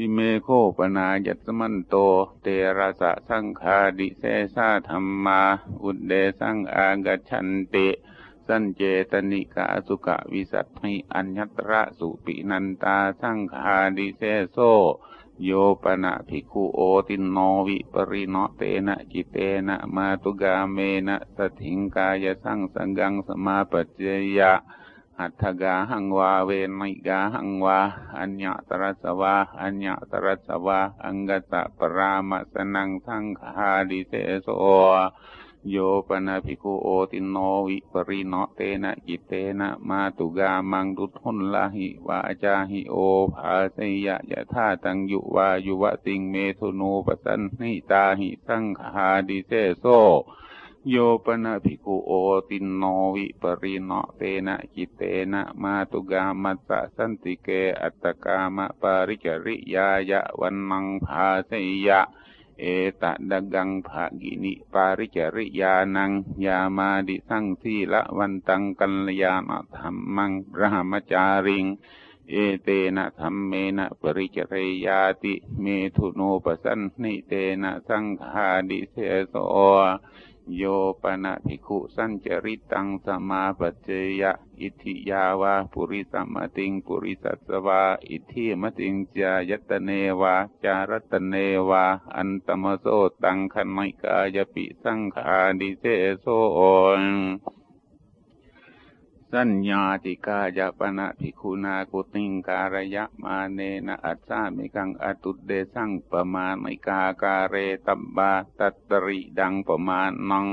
อิเมโคปนายัตมันโต เตระสะสังคาดิเสสาธรรมา อุดเดสังอากชันเตสันเจตนิกาสุกะวิสัตถิอัญญตระสุปินันตาสังคาดิเสโซ โยปนะภิกขุโอตินโนวิปริโนเตนะจิเตนะมาตุกาเมนะสถิงกายสังสังกังสมาปัจเจยะ หัตถกาหังวาเวนิกาหังวา อัญญตรัสวา อัญญตรัสวา อังกตะปรามัสนังสังขาดิเสโสโยปนาภิกขุโอตินโนวิปริโนเตนะจิเตนะมาตุกามังดุทุนลาหิวาจาหิโอภาสยะยะธาตังยุวายุวะติงเมทุโนปสันนิตาหิสังขาดิเสโส โยปนาภิกขุโอตินโนวิปริโนเตนะจิเตนะมาตุกามัสสะสันติเกอัตตกามะปาริจริยายะวันนังภาสยะ เอตะดักังภากินิปาริจริยานังยามาดิสังสีละวันตังกัลยาณธรรมังพระมจาริงเอเตนะธรรมเมนะปริจริยาติ เมทุโนปสันนิเตนะสังขาดิเสโส โยปนะภิกขุสัญจริตังสมาปัจเจยะ อิทิยาวาปุริสัมมติงปุริสัสวา อิทิมติงจายตเนวา จารตเนวา อันตมโสตังคันไมกายปิสังขาดิเสโส สัญญาติกายปนะภิกขุนากุติงการยะมาเนนะอัจฉามิกังอตุเดสังปมาณิกาการเรตับบาตัตริดังปมานัง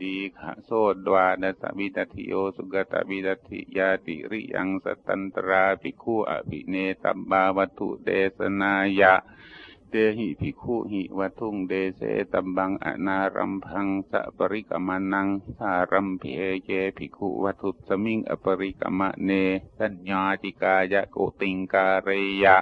ดีขะโสดวาดสวิตติโยสุกตวิตติยาติริยังสตันตราภิกขุอภิเนตับบาวัตุเดสนายะ เตหิภิกขุหิวัทุงเดเสตัมบังอนารัมพังสะปริกมานังสารัมเพเจภิกขุวัตุสมิงอปริกมะเน สัญญาติกายะโกติงการเรยะ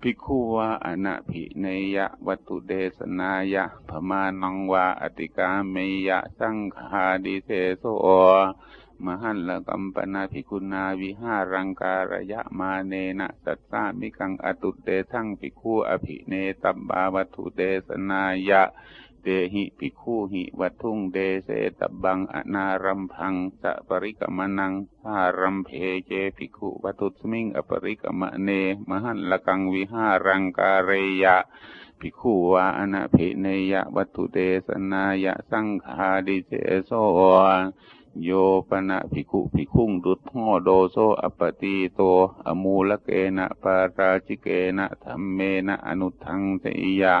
ภิกขุวาอนาภิเนยะวัตุเดสนายะพมานังวาอติกาเมยะสังขาดิเสโส มหันละกัมปนาภิกุณาวิหารังการยะมาเนนะสัตตามิกังอตุเตทั้งภิกขุอภิเนตับบาวัตุเตสนายะเตหิภิกขุหิวัตุงเดเสตบังอนารัมพังสะปริกมนังหารัมเพเจภิกขุวัตุสมิงอปริกมะเน มหันละกังวิหารังการยะภิกขุวาอนาเพเนยะวัตุเตสนายะสังขาดิเสโส โยปนะภิกขุภิกขุงดุจห่อโดโซอปติโต อมูลเกนะปาราชิเกนะธรรมเมนะอนุทังเสยะ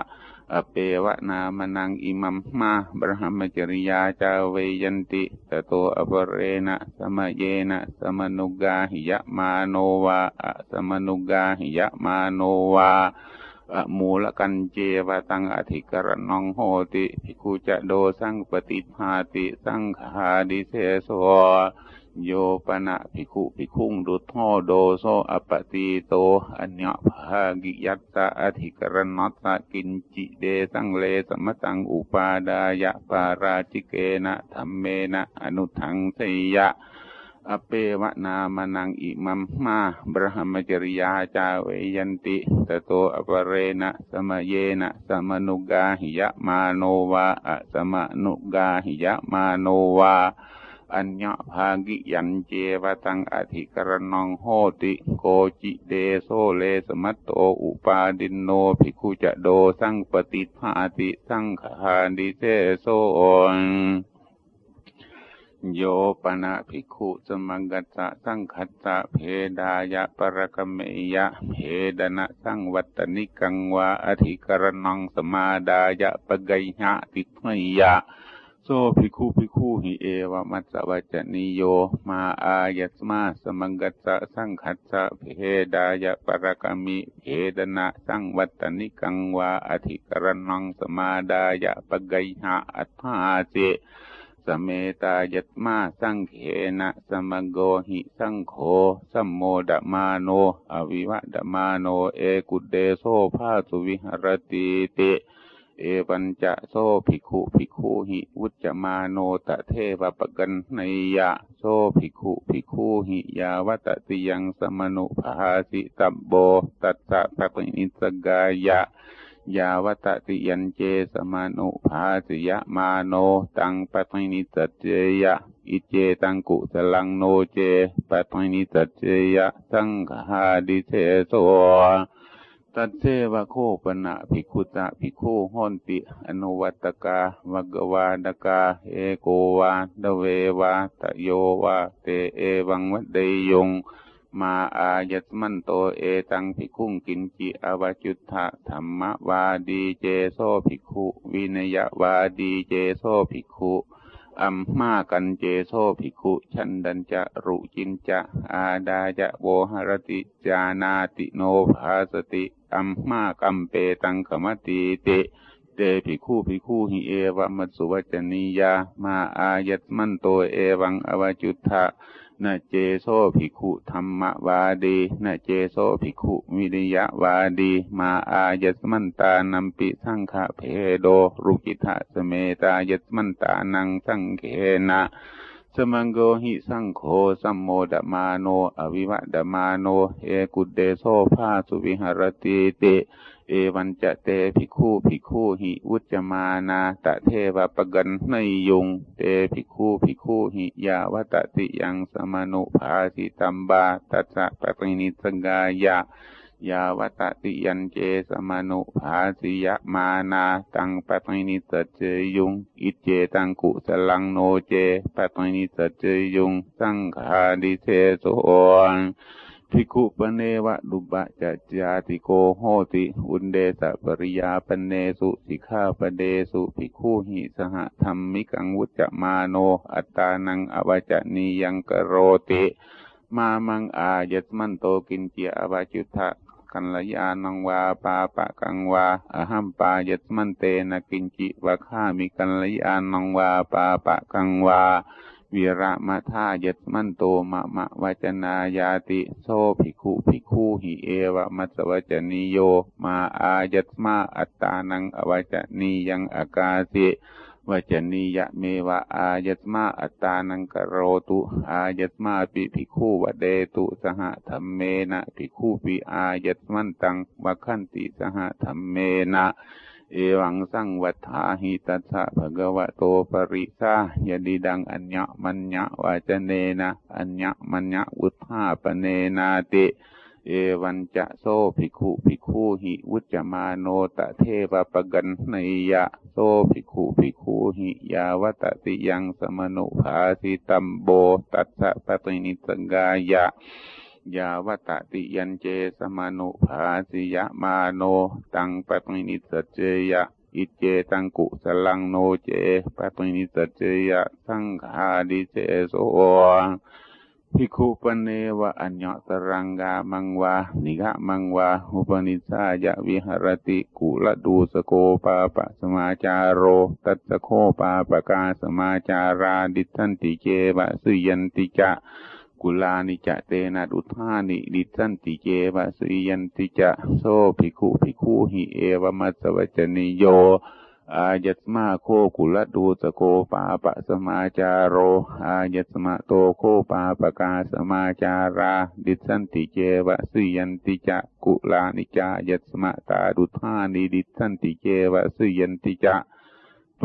อเปวะนามนังอิมัมมาบรหมจริยาจาเวยันติตโตอปเรนะสมเยนะสมนุกาหิยะมาโนวาอะสมนุกาหิยะมาโนวาอะ มูลกันเจวตังอธิกรณองโหติภิกขุจะโดสังปฏิภาติสังขาดิเสโสโยปนะภิกขุภิกขุงดุทโหโดโซอปติโตอัญญภากิยัตตาอธิกรณัตตกินจิเดสังเลสมตังอุปาดายะปาราจิเกนะธรรมเมนะอนุทังสยะ อเปวะนามนังอิมัมมาบรหมจริยาจาเวยันติตโตอปเรนะสมเยนะสมนุกาหิยะมาโนวาอะสมนุกาหิยะมาโนวา อัญญภากิยันเจวตังอธิกรณองโหติโกจิเดโซเลสมัตโตอุปาดินโนภิกขุจะโดสังปฏิภาติสังขาดิเซโซ โยปนะภิกขุสมังกัสสะสังคัสสะเพดายะปรกเมยะเพดนะสังวัตนิกังวาอธิกรณังสมาดายะปะไกยะติทยะ โซภิกขุภิกขุหิเอวมัสสวัจนิโยมาอายัสมาสมังกัสสะสังคัสสะเพดายะปรกมิเพดนะสังวัตนิกังวาอธิกรณังสมาดายะปะไกยะอัฏฐาเจ สเมตายตมาสังเขนะสมโกหิสังโฆสัมโมดมาโน อวิวะดมาโน เอกุเดโซภาสุวิหรติติเอปัญจะโซภิกขุภิกขุหิ วุจมาโนตะเทวปกันในยะโซภิกขุภิกขุหิยาวัตติยังสมนุภาสิตับโบ ตัสสะปะปินิสกายะ ยาวัตติยันเจสมานุภาสิยะมาโน ตังปะปินิสเจยะ อิเจตังกุสลังโนเจปะปินิสเจยะ สังฆาดิเทโสตัดเสวะโคปนะภิกขุตะภิกขุหอนติ อนุวัตกา วกวาดกา เอโกวาดเววาตโยวา เตเอวังวัดเดยง มาอายตมันโตเอตังภิกขุงกินจิอวจุตถะธรรมวาดีเจโซภิกขุวินยวาดีเจโซภิกขุอัมมากันเจโซภิกขุชันดันจะรุจินจะอาดาจะโวหรติจานาติโนภาสติอัมมากัมเปตังขมติเตเตภิกขุภิกขุหิเอวะมัสสุวัจนียามาอายัตมันโตเอวังอวจุตถะ นาเจโซภิกขุธรรมวาดีนาเจโซภิกขุวิริยะวาดี มาอายสมันตานัมปิสังฆเพโดรุกิทะสเมตายสมันตานังสังเกนะสมังโกหิสังโฆสัมโมดมาโน อวิวัดมาโน เอกุเดโซภาสุวิหรติเต เอวันจะเตภิกขุภิกขุหิวุจมานาตะเทวปกันในยุง เตภิกขุภิกขุหิยาวตติยังสมนุภาสิตัมบาตัสสะปะปินิสกายะยาวตติยันเจสมานุภาสิยมานาตังปะปินิสเจยุง อิเจตังกุสลังโนเจปะปินิสเจยุง สังฆาดิเทโสภิ กขุปเนวะดุบะจัจจาติโกโหติอุนเดสะปริยาปเนสุสิกาปเดสุภิกขุหิสหธรรมิกังวุจมาโน อัตตานังอวจนียังกโรติ มามังอายัตมันโตกินเจียอวจุทะกัลยานังวาปาปะกังวาอหัมปายัตมันเตนะกินจิวะข้ามิกัลยานังวาปาปะกังวา วีระมะทายตมันโตมะมะวจนายาติ โซภิกขุภิกขุหิเอวะมัสวจนิโย มาอายัตมาอัตตานังอวจนียังอากาสิวจนียะเมวะอายัตมาอัตตานังกโรตุอายัตมาปิภิกขุวเดตุสหธรรมเมนะภิกขุปิอายัตมันตังวะขันติสหธรรมเมนะ เอวังสังวัฏฐาหิตัสสะภะคะวะโตปริสายดิดังอัญญมัญญวาจเนนะอัญญมัญญวุฒาปเนนาติเอวันจะโซภิกขุภิกขุหิวุจมาโนตะเทวปกันในยะโซภิกขุภิกขุหิยาวตติยังสมนุภาสิตัมโบตัสสะปตินิสกายะ ยาวตติยันเจสมานุภาสิยะมาโน ตังปะปินิสเจยะ อิเจตังกุสลังโนเจปะปินิสเจยะ สังฆาดิเจโสภิกขุปเนวะอัญญตรังกามังวา นิกะมังวา อุปนิสายะวิหรติกุลดูสโกปาปะสมาจารโร ตัสสโคปาปะกาสมาจาราดิทันติเจวะสุยันติจะ กุลานิจะเตนะดุทานิดิสันติเจวะสุยันติจะโซภิกขุภิกขุหิเอวมัสสวจนิโยอายัตมาโคกุลดูสโกปาปะสมาจารโร อายัตมาโตโคปาปะกาสมาจารา ดิสันติเจวะสุยันติจะกุลานิจายัตมาตาดุทานิดิสันติเจวะสุยันติจะ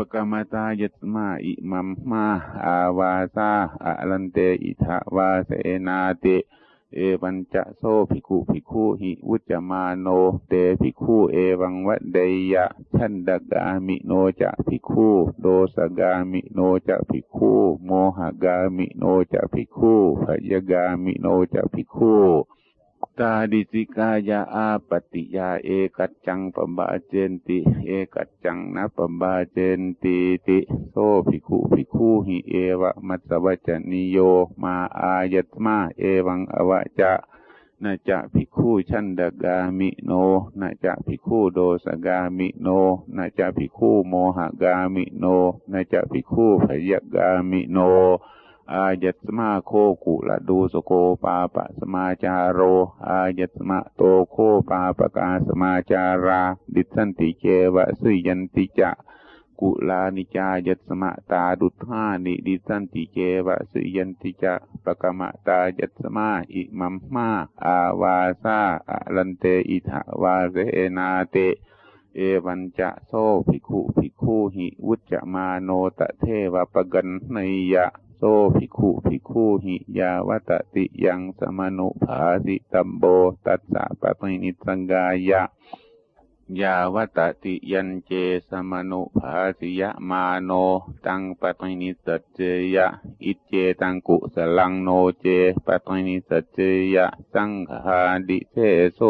ปกรมตายตมาอิมัมมาอาวาซาอะลันเตอิทาวาเสนาเต เอวันจะโซภิกุภิกขุหิวุจมาโนเตภิกขุเอวังวะเดยะชันดกามิโนจะภิกขุโดสกามิโนจะภิกขุโมหกามิโนจะภิกขุพยกามิโนจะภิกขุ ตาดิสิกายาอาปติยาเอกัจจังปบาเจนติ เอกัจจังนะปบาเจนติติโซภิกขุภิกขุหิเอวะมัสวัจนิโยมาอายตมาเอวังอวะจะนาจะภิกขุชันดกามิโนนาจะภิกขุโดสกามิโนนาจะภิกขุโมหกามิโนนาจะภิกขุพยกามิโน อายัสมาโคกุละดูสโกปาปะสมาจาโร อายัสมาโตโคปาปะกาสมาจารา ดิสันติเกวะสุยันติจะกุลานิจายัสมะตาดุทานิดิสันติเกวะสุยันติจะปะกมะตายัสมาอิมัมมาอาวาซาอะลันเตอิทาวาเรนาเตเอวันจะโซภิกขุภิกขุหิวุจจะมาโนตะเทวปะกันนยะ โซภิกขุภิกขุหิยาวตติยังสมนุภาสิตัมโบตัสสะปะตินิสังกายะยาวตติยันเจสมนุภาสิยะมาโน ตังปะตินิสัจเจยะ อิเจตังกุสลังโนเจปะตินิสัจเจยะ สังฆาดิเทโส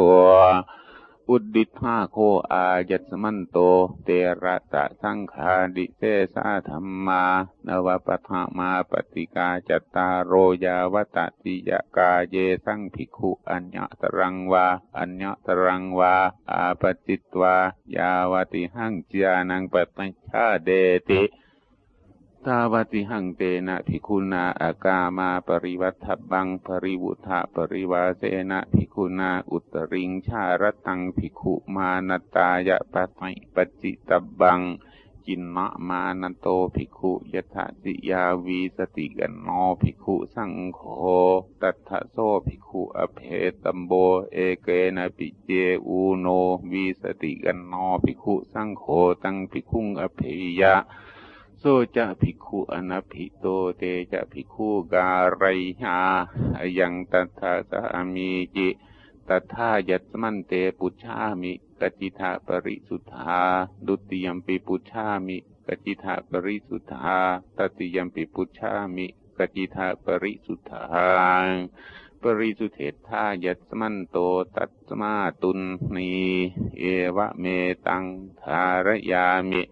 อุดดิธาโคอายัสมันโต เตระตะสังขาดิเทสาธรรมานวปทามาปฏิกาจตตารโรยาวตติยกาเยสังภิกขุอัญญตรังวา อัญญตรังวา อาปจิตวา ยาวติหังจานังปตัญชาเดติ ทาวติหังเตนะภิกขุนาอากามาปริวัฏบังปริวุธะปริวาเสนะภิกขุนาอุตริงชารตังภิกขุมานตายะปะไตปจิตบังจินนะมานโตภิกขุยถาสิยาวีสติกันโนภิกขุสังโฆตัทะโสภิกขุอเพตัมโบเอเกนะปิเจอูโนวีสติกันโนภิกขุสังโฆตังภิกขุงอเพยะ โซจะภิกขุอนัพิโตเตจะภิกขุการยหายังตัทธาสามีจิตัทธายัตมันเตปุชามิกจิทาปริสุทธาดุติยมปิปุชามิกจิทาปริสุทธาตติยมปิปุชามิกจิทาปริสุทธาปริสุเทธายัตมันโตตัตมาตุนนีเอวะเมตังทารยามิ